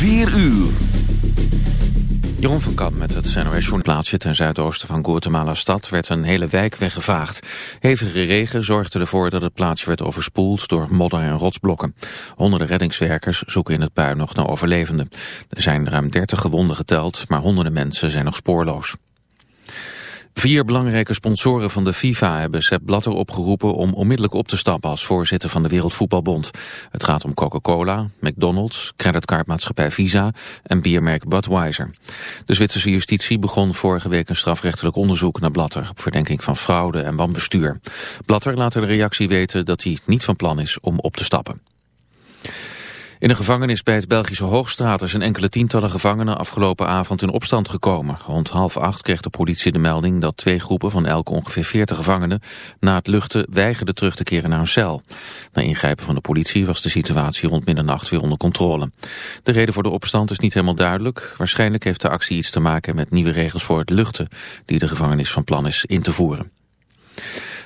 4 uur. Jeroen van Kamp met het NOS plaatsje ten zuidoosten van Guatemala-stad werd een hele wijk weggevaagd. Hevige regen zorgde ervoor dat het plaatsje werd overspoeld door modder en rotsblokken. Honderden reddingswerkers zoeken in het puin nog naar overlevenden. Er zijn ruim 30 gewonden geteld, maar honderden mensen zijn nog spoorloos. Vier belangrijke sponsoren van de FIFA hebben Sepp Blatter opgeroepen om onmiddellijk op te stappen als voorzitter van de Wereldvoetbalbond. Het gaat om Coca-Cola, McDonald's, creditcardmaatschappij Visa en biermerk Budweiser. De Zwitserse justitie begon vorige week een strafrechtelijk onderzoek naar Blatter op verdenking van fraude en wanbestuur. Blatter laat de reactie weten dat hij niet van plan is om op te stappen. In de gevangenis bij het Belgische Hoogstraat zijn enkele tientallen gevangenen afgelopen avond in opstand gekomen. Rond half acht kreeg de politie de melding dat twee groepen van elk ongeveer 40 gevangenen na het luchten weigerden terug te keren naar hun cel. Na ingrijpen van de politie was de situatie rond middernacht weer onder controle. De reden voor de opstand is niet helemaal duidelijk. Waarschijnlijk heeft de actie iets te maken met nieuwe regels voor het luchten die de gevangenis van plan is in te voeren.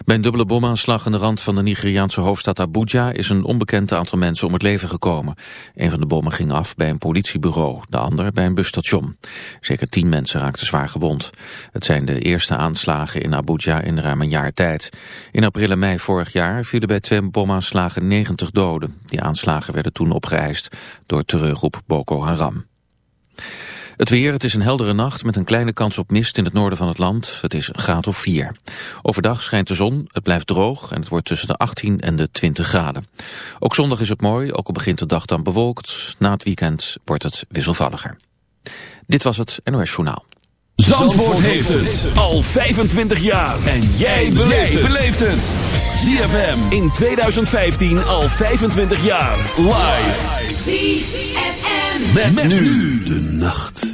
Bij een dubbele bomaanslag aan de rand van de Nigeriaanse hoofdstad Abuja is een onbekend aantal mensen om het leven gekomen. Een van de bommen ging af bij een politiebureau, de ander bij een busstation. Zeker tien mensen raakten zwaar gewond. Het zijn de eerste aanslagen in Abuja in ruim een jaar tijd. In april en mei vorig jaar vielen bij twee bomaanslagen 90 doden. Die aanslagen werden toen opgeëist door terreurgroep Boko Haram. Het weer, het is een heldere nacht met een kleine kans op mist in het noorden van het land. Het is een graad of 4. Overdag schijnt de zon, het blijft droog en het wordt tussen de 18 en de 20 graden. Ook zondag is het mooi, ook al begint de dag dan bewolkt. Na het weekend wordt het wisselvalliger. Dit was het NOS Journaal. Zandvoort, Zandvoort heeft het al 25 jaar. En jij beleeft het. ZFM in 2015 al 25 jaar. Live. ZFM. Met, nu de nacht.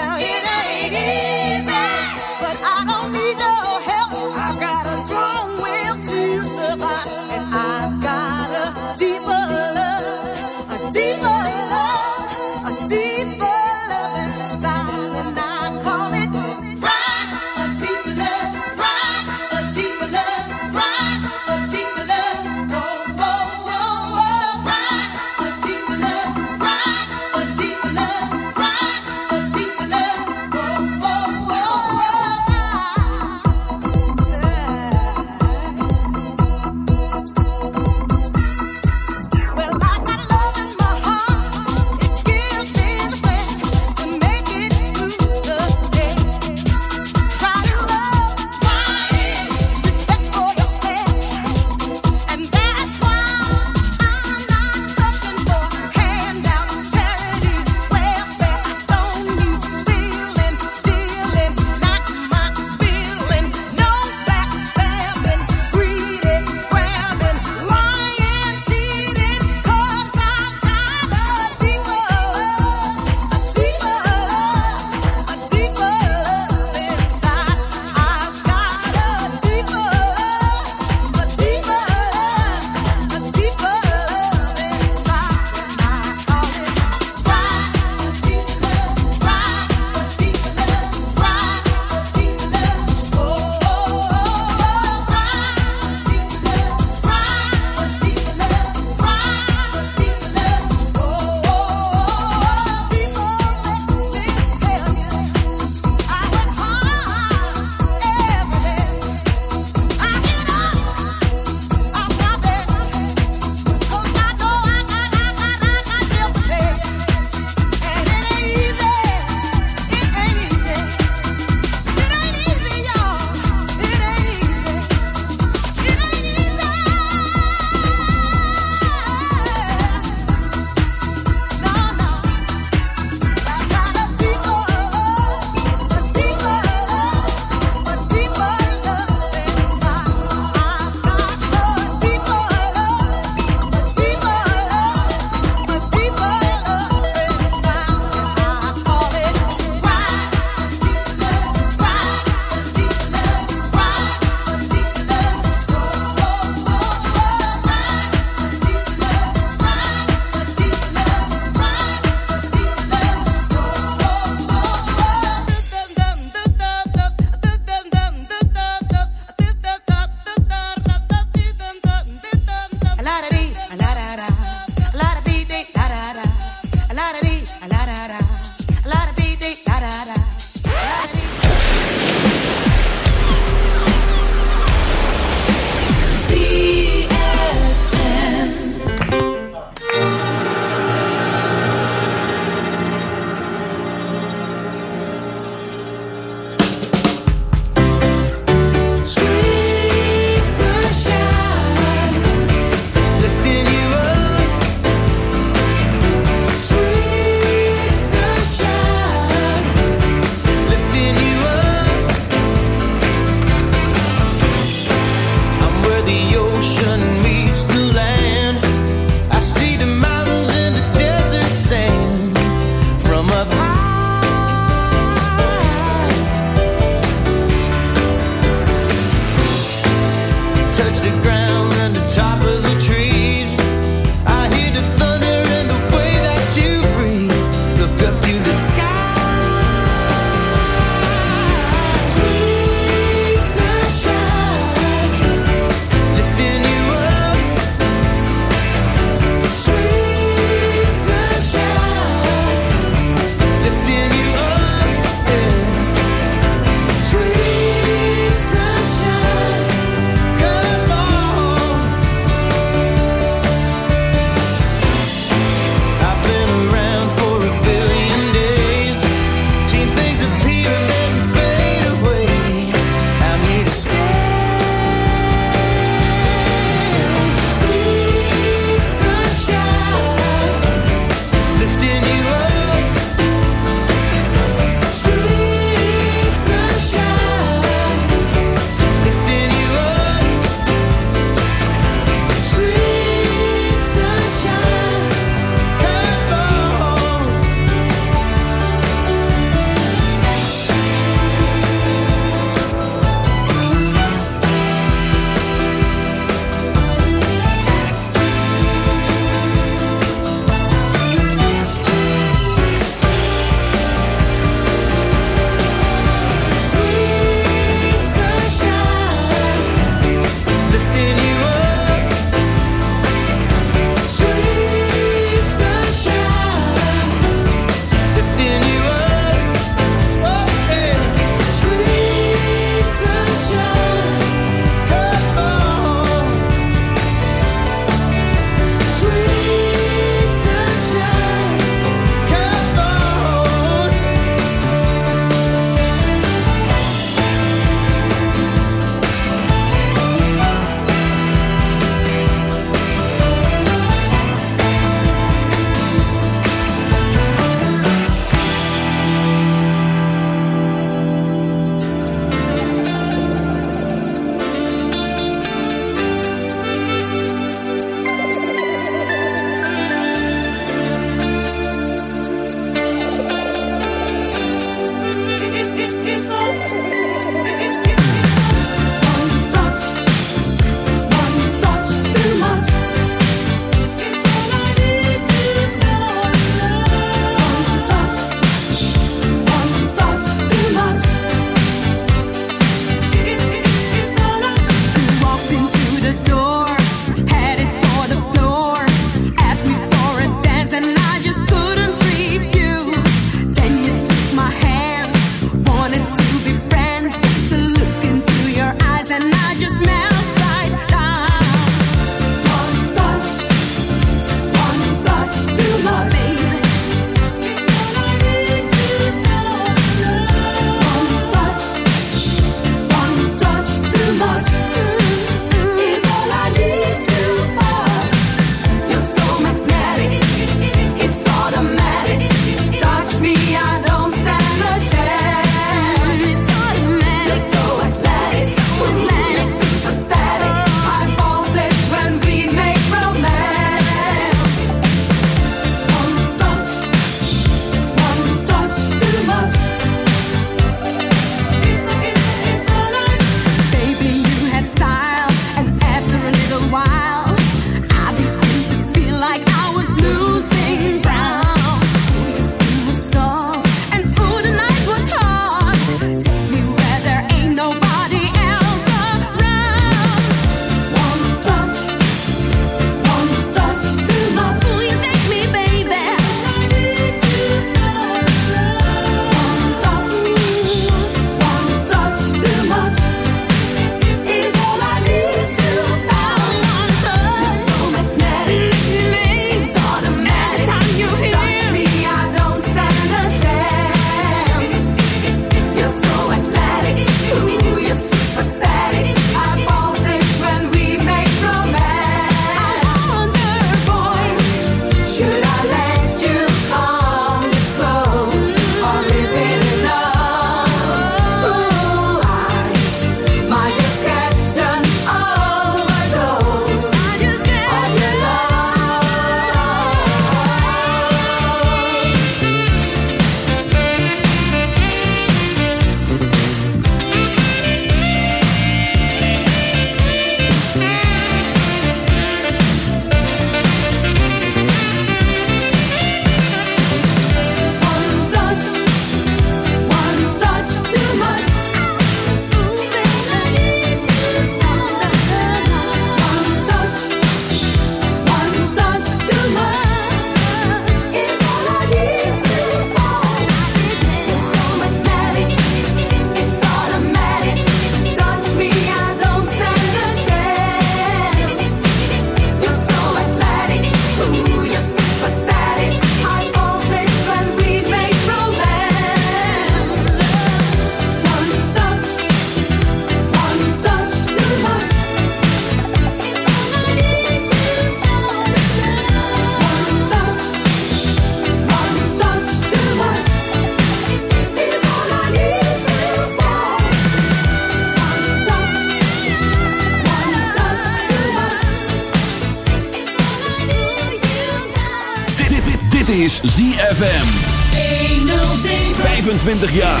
25 jaar.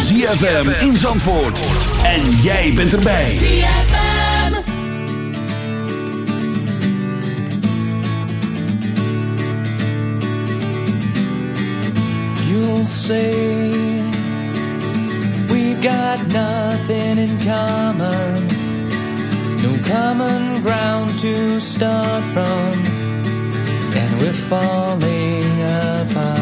ZFM in Zandvoort. En jij bent erbij. You'll say we've got nothing in common. No common ground to start from. And we're falling apart.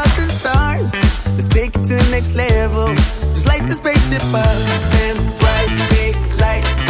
about the stars. Let's take it to the next level. Just light the spaceship up and bright big lights.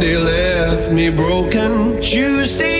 Monday left me broken. Tuesday.